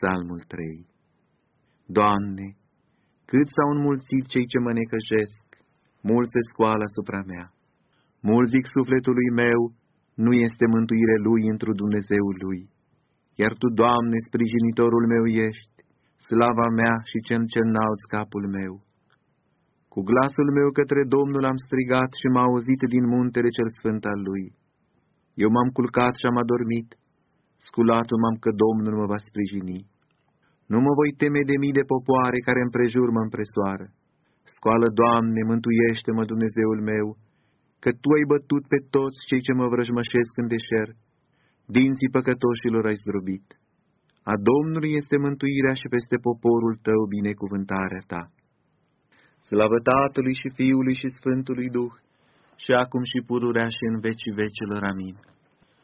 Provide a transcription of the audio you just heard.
Psalmul 3 Doamne, cât s-au înmulțit cei ce mă necăjesc, mulți se scoală asupra mea. Mulți zic sufletului meu, nu este mântuire lui într-un Dumnezeul lui. Iar Tu, Doamne, sprijinitorul meu ești, slava mea și cel ce înalți capul meu. Cu glasul meu către Domnul am strigat și m-a auzit din muntele cel sfânt al lui. Eu m-am culcat și am adormit, sculatul m-am că Domnul mă va sprijini. Nu mă voi teme de mii de popoare care împrejur mă împresoară. Scoală, Doamne, mântuiește-mă, Dumnezeul meu, că Tu ai bătut pe toți cei ce mă vrăjmășesc în deșert, dinții păcătoșilor ai zdrobit. A Domnului este mântuirea și peste poporul Tău binecuvântarea Ta. Slavă Tatălui și Fiului și Sfântului Duh, și acum și pururea și în vecii vecilor. Amin.